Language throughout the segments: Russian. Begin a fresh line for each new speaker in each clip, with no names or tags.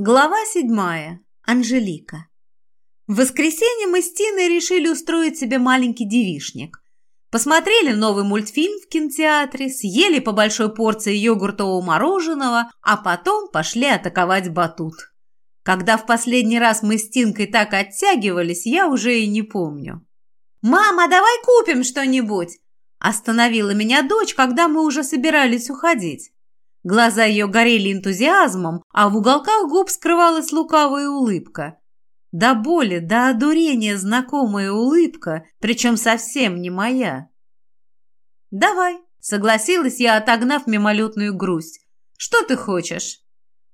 Глава седьмая. Анжелика. В воскресенье мы с Тиной решили устроить себе маленький девишник. Посмотрели новый мультфильм в кинотеатре, съели по большой порции йогуртового мороженого, а потом пошли атаковать батут. Когда в последний раз мы с Тинкой так оттягивались, я уже и не помню. «Мама, давай купим что-нибудь!» Остановила меня дочь, когда мы уже собирались уходить. Глаза ее горели энтузиазмом, а в уголках губ скрывалась лукавая улыбка. До боли, до одурения знакомая улыбка, причем совсем не моя. «Давай», — согласилась я, отогнав мимолетную грусть. «Что ты хочешь?»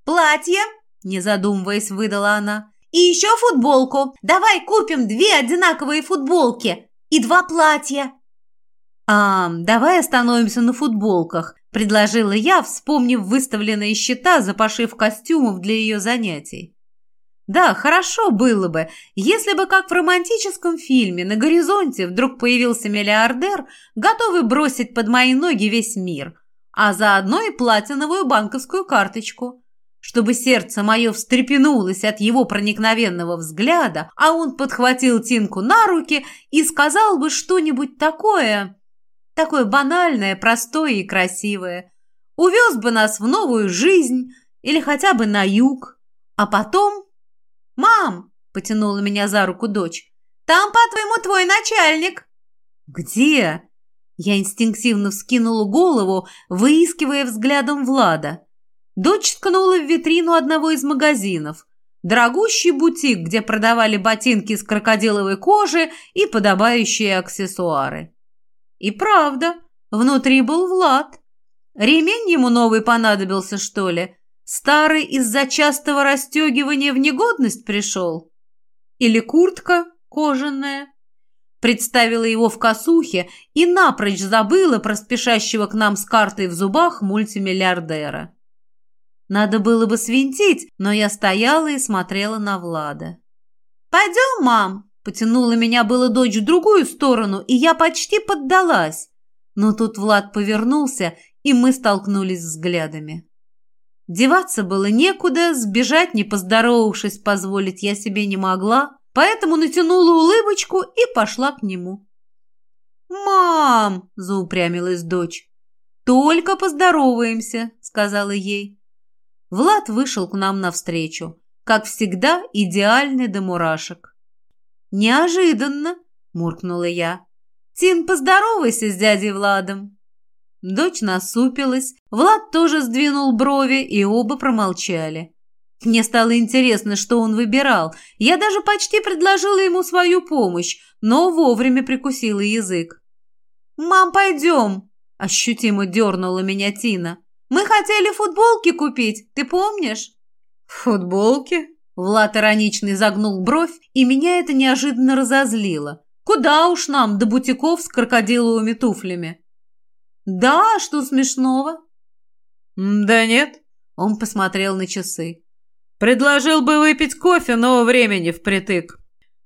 «Платье», — не задумываясь, выдала она. «И еще футболку. Давай купим две одинаковые футболки и два платья». «А, давай остановимся на футболках», – предложила я, вспомнив выставленные счета за пошив костюмов для ее занятий. Да, хорошо было бы, если бы, как в романтическом фильме, на горизонте вдруг появился миллиардер, готовый бросить под мои ноги весь мир, а заодно и платиновую банковскую карточку. Чтобы сердце мое встрепенулось от его проникновенного взгляда, а он подхватил Тинку на руки и сказал бы что-нибудь такое Такое банальное, простое и красивое. Увез бы нас в новую жизнь или хотя бы на юг. А потом... «Мам!» – потянула меня за руку дочь. «Там, по-твоему, твой начальник!» «Где?» Я инстинктивно вскинула голову, выискивая взглядом Влада. Дочь ткнула в витрину одного из магазинов. Дорогущий бутик, где продавали ботинки из крокодиловой кожи и подобающие аксессуары. И правда, внутри был Влад. Ремень ему новый понадобился, что ли? Старый из-за частого расстегивания в негодность пришел? Или куртка кожаная? Представила его в косухе и напрочь забыла про спешащего к нам с картой в зубах мультимиллиардера. Надо было бы свинтить, но я стояла и смотрела на Влада. «Пойдем, мам!» Потянула меня было дочь в другую сторону, и я почти поддалась. Но тут Влад повернулся, и мы столкнулись взглядами. Деваться было некуда, сбежать, не поздоровавшись, позволить я себе не могла, поэтому натянула улыбочку и пошла к нему. «Мам!» – заупрямилась дочь. «Только поздороваемся», – сказала ей. Влад вышел к нам навстречу, как всегда идеальный до мурашек. «Неожиданно!» – муркнула я. «Тин, поздоровайся с дядей Владом!» Дочь насупилась, Влад тоже сдвинул брови, и оба промолчали. Мне стало интересно, что он выбирал. Я даже почти предложила ему свою помощь, но вовремя прикусила язык. «Мам, пойдем!» – ощутимо дернула меня Тина. «Мы хотели футболки купить, ты помнишь?»
«Футболки?»
Влад иронично загнул бровь, и меня это неожиданно разозлило. Куда уж нам до бутиков с крокодиловыми туфлями? Да, что смешного?
Да нет,
он посмотрел на часы.
Предложил бы выпить кофе, но времени впритык.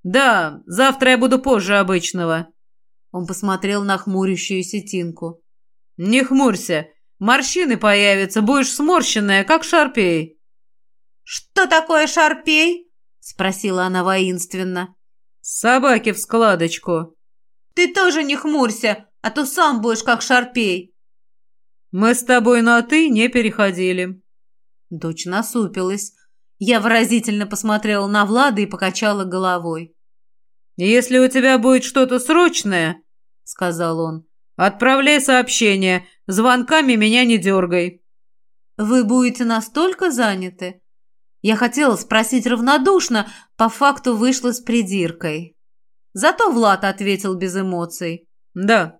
Да, завтра я буду позже обычного.
Он посмотрел на хмурящуюся Тинку.
Не хмурься, морщины появятся, будешь сморщенная, как шарпей.
«Что такое шарпей?» – спросила она воинственно.
«Собаки в складочку».
«Ты тоже не хмурься, а то сам будешь как шарпей».
«Мы с тобой на «ты» не переходили».
Дочь насупилась. Я выразительно посмотрела на Влада и покачала головой.
«Если у тебя будет что-то срочное, — сказал он, — отправляй сообщение. Звонками меня не дергай».
«Вы будете настолько заняты?» Я хотела спросить равнодушно, по факту вышла с придиркой. Зато Влад ответил без эмоций.
«Да».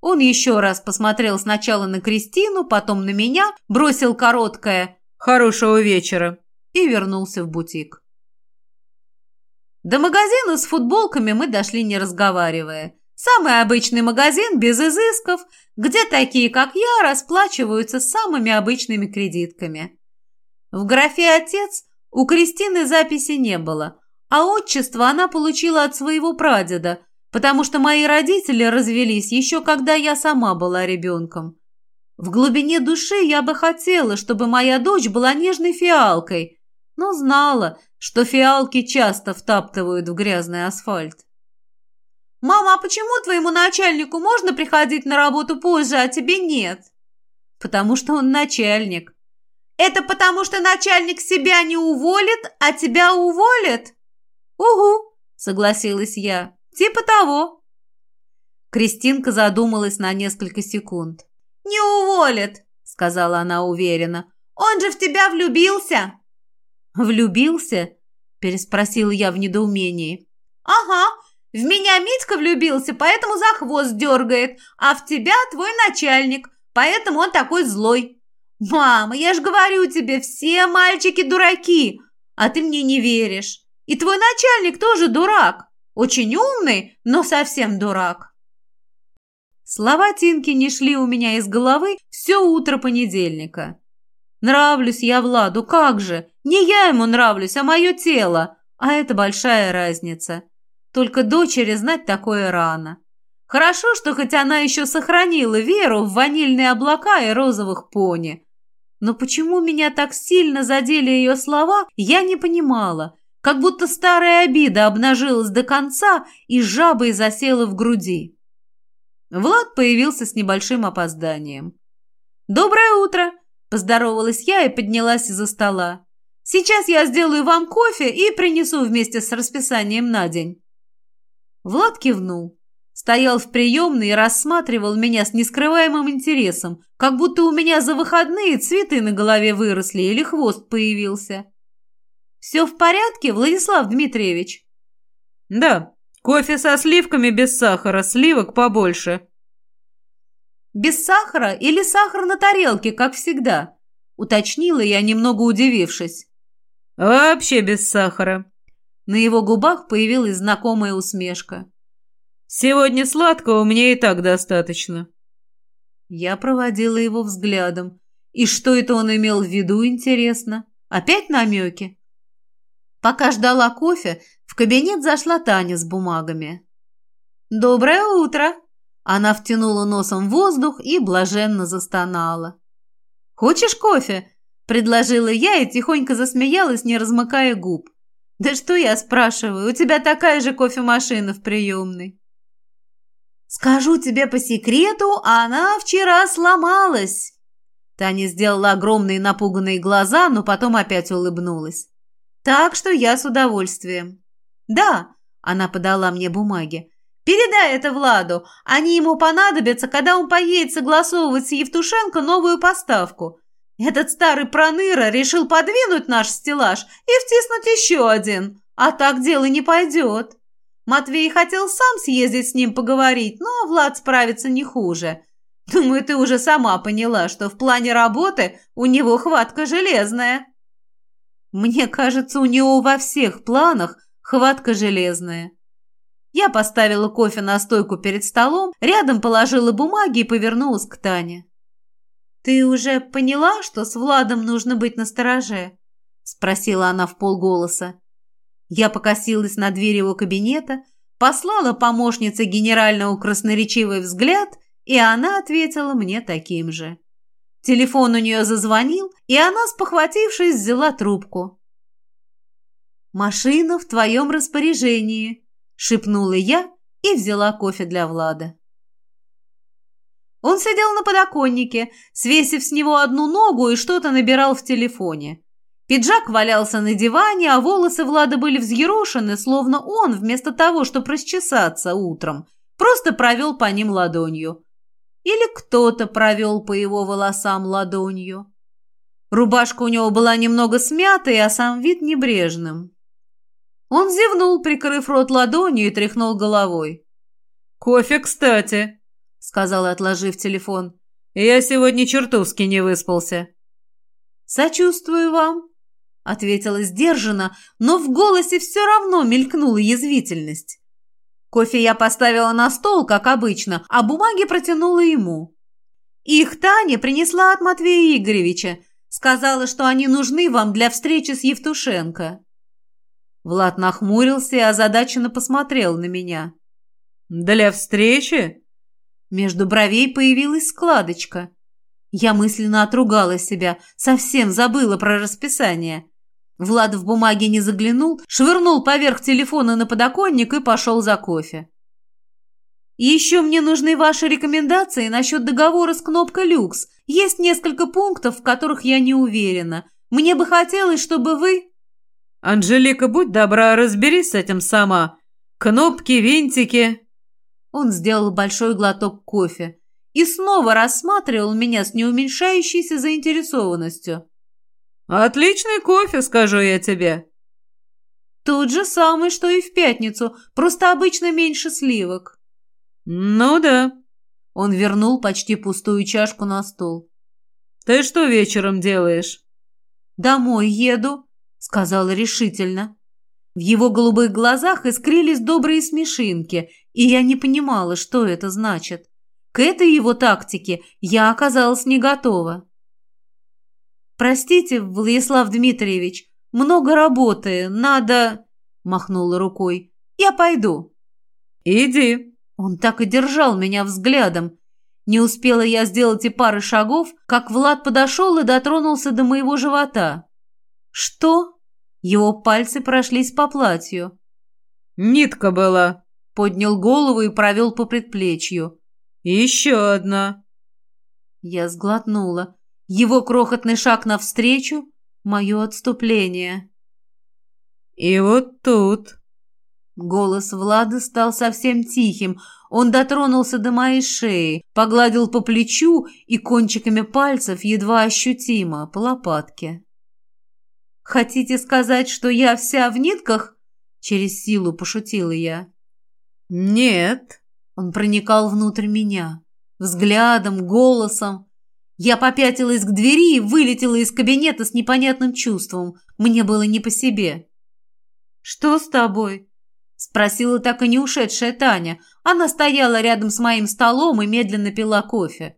Он еще раз посмотрел сначала на Кристину, потом на меня, бросил короткое
«Хорошего вечера»
и вернулся в бутик. До магазина с футболками мы дошли не разговаривая. Самый обычный магазин без изысков, где такие, как я, расплачиваются самыми обычными кредитками. В графе «Отец» у Кристины записи не было, а отчество она получила от своего прадеда, потому что мои родители развелись еще когда я сама была ребенком. В глубине души я бы хотела, чтобы моя дочь была нежной фиалкой, но знала, что фиалки часто втаптывают в грязный асфальт. «Мама, а почему твоему начальнику можно приходить на работу позже, а тебе нет?» «Потому что он начальник». «Это потому что начальник себя не уволит, а тебя уволит?» «Угу», — согласилась я. «Типа того». Кристинка задумалась на несколько секунд. «Не уволит», — сказала она уверенно. «Он же в тебя влюбился». «Влюбился?» – переспросил я в недоумении. «Ага, в меня Митька влюбился, поэтому за хвост дергает, а в тебя твой начальник, поэтому он такой злой. Мама, я же говорю тебе, все мальчики дураки, а ты мне не веришь. И твой начальник тоже дурак, очень умный, но совсем дурак». Слова Тинки не шли у меня из головы все утро понедельника. Нравлюсь я Владу, как же? Не я ему нравлюсь, а мое тело. А это большая разница. Только дочери знать такое рано. Хорошо, что хоть она еще сохранила веру в ванильные облака и розовых пони. Но почему меня так сильно задели ее слова, я не понимала. Как будто старая обида обнажилась до конца и жабой засела в груди. Влад появился с небольшим опозданием. «Доброе утро!» Поздоровалась я и поднялась из-за стола. «Сейчас я сделаю вам кофе и принесу вместе с расписанием на день». Влад кивнул. Стоял в приемной и рассматривал меня с нескрываемым интересом, как будто у меня за выходные цветы на голове выросли или хвост появился. «Все в порядке, Владислав Дмитриевич?»
«Да, кофе со сливками без сахара, сливок побольше»,
без сахара или сахар на тарелке, как всегда?» – уточнила я, немного удивившись.
«Вообще без сахара».
На его губах появилась знакомая усмешка.
«Сегодня сладкого мне и так достаточно».
Я проводила его взглядом. И что это он имел в виду, интересно? Опять намеки? Пока ждала кофе, в кабинет зашла Таня с бумагами. «Доброе утро!» Она втянула носом воздух и блаженно застонала. «Хочешь кофе?» – предложила я и тихонько засмеялась, не размыкая губ. «Да что я спрашиваю, у тебя такая же кофемашина в приемной». «Скажу тебе по секрету, она вчера сломалась». Таня сделала огромные напуганные глаза, но потом опять улыбнулась. «Так что я с удовольствием». «Да», – она подала мне бумаги, Передай это Владу. Они ему понадобятся, когда он поедет согласовывать с Евтушенко новую поставку. Этот старый проныра решил подвинуть наш стеллаж и втиснуть еще один. А так дело не пойдет. Матвей хотел сам съездить с ним поговорить, но Влад справится не хуже. Думаю, ты уже сама поняла, что в плане работы у него хватка железная. Мне кажется, у него во всех планах хватка железная. Я поставила кофе на стойку перед столом, рядом положила бумаги и повернулась к Тане. «Ты уже поняла, что с Владом нужно быть настороже?» – спросила она в полголоса. Я покосилась на дверь его кабинета, послала помощнице генерального красноречивый взгляд, и она ответила мне таким же. Телефон у нее зазвонил, и она, спохватившись, взяла трубку. «Машина в твоем распоряжении», шепнула я и взяла кофе для Влада. Он сидел на подоконнике, свесив с него одну ногу и что-то набирал в телефоне. Пиджак валялся на диване, а волосы Влада были взъерошены, словно он, вместо того, чтобы расчесаться утром, просто провел по ним ладонью. Или кто-то провел по его волосам ладонью. Рубашка у него была немного смятой, а сам вид небрежным. Он зевнул, прикрыв рот ладонью и тряхнул головой.
«Кофе, кстати», — сказал, отложив телефон. «Я сегодня чертовски не выспался».
«Сочувствую вам», — ответила сдержанно, но в голосе все равно мелькнула язвительность. Кофе я поставила на стол, как обычно, а бумаги протянула ему. Их Таня принесла от Матвея Игоревича, сказала, что они нужны вам для встречи с Евтушенко. Влад нахмурился и озадаченно посмотрел на меня.
«Для встречи?»
Между бровей появилась складочка. Я мысленно отругала себя, совсем забыла про расписание. Влад в бумаге не заглянул, швырнул поверх телефона на подоконник и пошел за кофе. еще мне нужны ваши рекомендации насчет договора с кнопкой «Люкс». Есть несколько пунктов, в которых я не уверена. Мне бы хотелось, чтобы вы...»
«Анжелика, будь добра, разберись с этим сама. Кнопки, винтики...»
Он сделал большой глоток кофе и снова рассматривал меня с неуменьшающейся заинтересованностью.
«Отличный кофе, скажу я тебе».
«Тот же самый, что и в пятницу, просто обычно меньше сливок».
«Ну да».
Он вернул почти пустую чашку на стол.
«Ты что вечером делаешь?»
«Домой еду», — сказала решительно. В его голубых глазах искрились добрые смешинки, и я не понимала, что это значит. К этой его тактике я оказалась не готова. «Простите, Владислав Дмитриевич, много работы, надо...» Махнула рукой. «Я пойду».
«Иди».
Он так и держал меня взглядом. Не успела я сделать и пары шагов, как Влад подошел и дотронулся до моего живота. «Что?» Его пальцы прошлись по платью.
«Нитка была», —
поднял голову и провел по предплечью.
«Еще одна».
Я сглотнула. Его крохотный шаг навстречу — мое отступление.
«И вот тут...»
Голос Влада стал совсем тихим. Он дотронулся до моей шеи, погладил по плечу и кончиками пальцев едва ощутимо по лопатке. «Хотите сказать, что я вся в нитках?» Через силу пошутила я.
«Нет».
Он проникал внутрь меня. Взглядом, голосом. Я попятилась к двери и вылетела из кабинета с непонятным чувством. Мне было не по себе. «Что с тобой?» Спросила так и не ушедшая Таня. Она стояла рядом с моим столом и медленно пила кофе.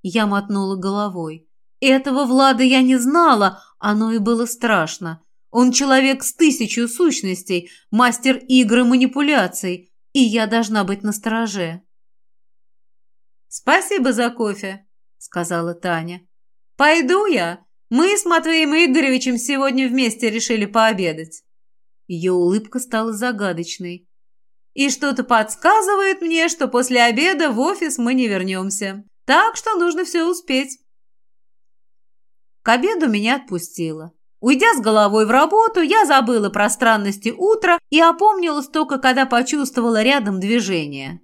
Я мотнула головой. Этого Влада я не знала, оно и было страшно. Он человек с тысячу сущностей, мастер игры манипуляций, и я должна быть настороже. «Спасибо за кофе», сказала Таня. «Пойду я. Мы с Матвеем Игоревичем сегодня вместе решили пообедать». Ее улыбка стала загадочной. «И что-то подсказывает мне, что после обеда в офис мы не вернемся. Так что нужно все успеть». К обеду меня отпустила. Уйдя с головой в работу, я забыла про странности утра и опомнилась только, когда почувствовала рядом движение.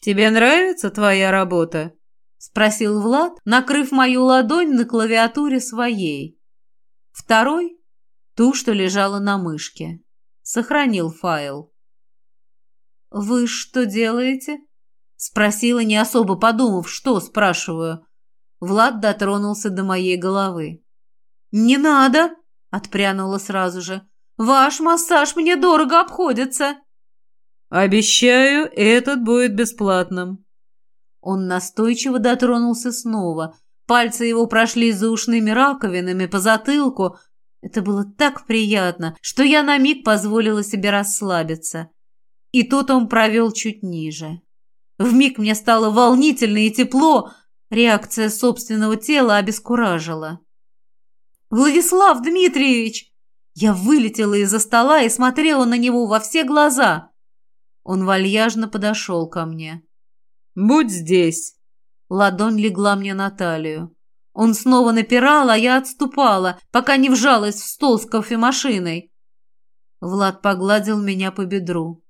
«Тебе нравится твоя работа?»
Спросил Влад, накрыв мою ладонь на клавиатуре своей. Второй — ту, что лежала на мышке. Сохранил файл. «Вы что делаете?» — спросила, не особо подумав, что спрашиваю. Влад дотронулся до моей головы. «Не надо!» — отпрянула сразу же. «Ваш массаж мне дорого обходится!»
«Обещаю, этот будет бесплатным»,
он настойчиво дотронулся снова. Пальцы его прошли за ушными раковинами по затылку. Это было так приятно, что я на миг позволила себе расслабиться. И тут он провел чуть ниже. Вмиг мне стало волнительно и тепло. Реакция собственного тела обескуражила. «Владислав Дмитриевич!» Я вылетела из-за стола и смотрела на него во все глаза. Он вальяжно подошел ко мне.
«Будь здесь!»
Ладонь легла мне на талию. Он снова напирал, а я отступала, пока не вжалась в стол с кофемашиной. Влад погладил меня по бедру.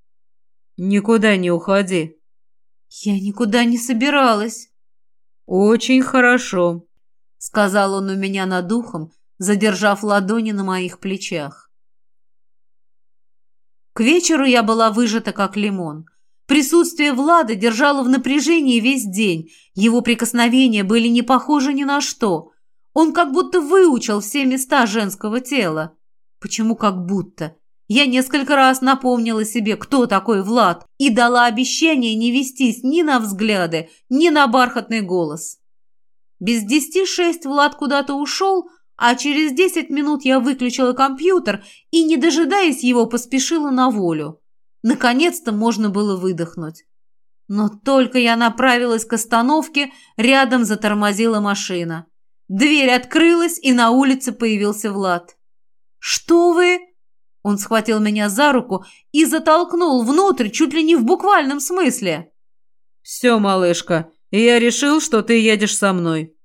«Никуда не уходи».
«Я никуда не собиралась».
«Очень хорошо», —
сказал он у меня над ухом, задержав ладони на моих плечах. К вечеру я была выжата, как лимон. Присутствие Влада держало в напряжении весь день. Его прикосновения были не похожи ни на что. Он как будто выучил все места женского тела. Почему как будто? Я несколько раз напомнила себе, кто такой Влад, и дала обещание не вестись ни на взгляды, ни на бархатный голос. Без десяти шесть Влад куда-то ушел, а через десять минут я выключила компьютер и, не дожидаясь его, поспешила на волю. Наконец-то можно было выдохнуть. Но только я направилась к остановке, рядом затормозила машина. Дверь открылась, и на улице появился Влад. «Что вы?» Он схватил меня за руку и затолкнул внутрь, чуть ли не в буквальном смысле.
«Все, малышка, я решил, что ты едешь со мной.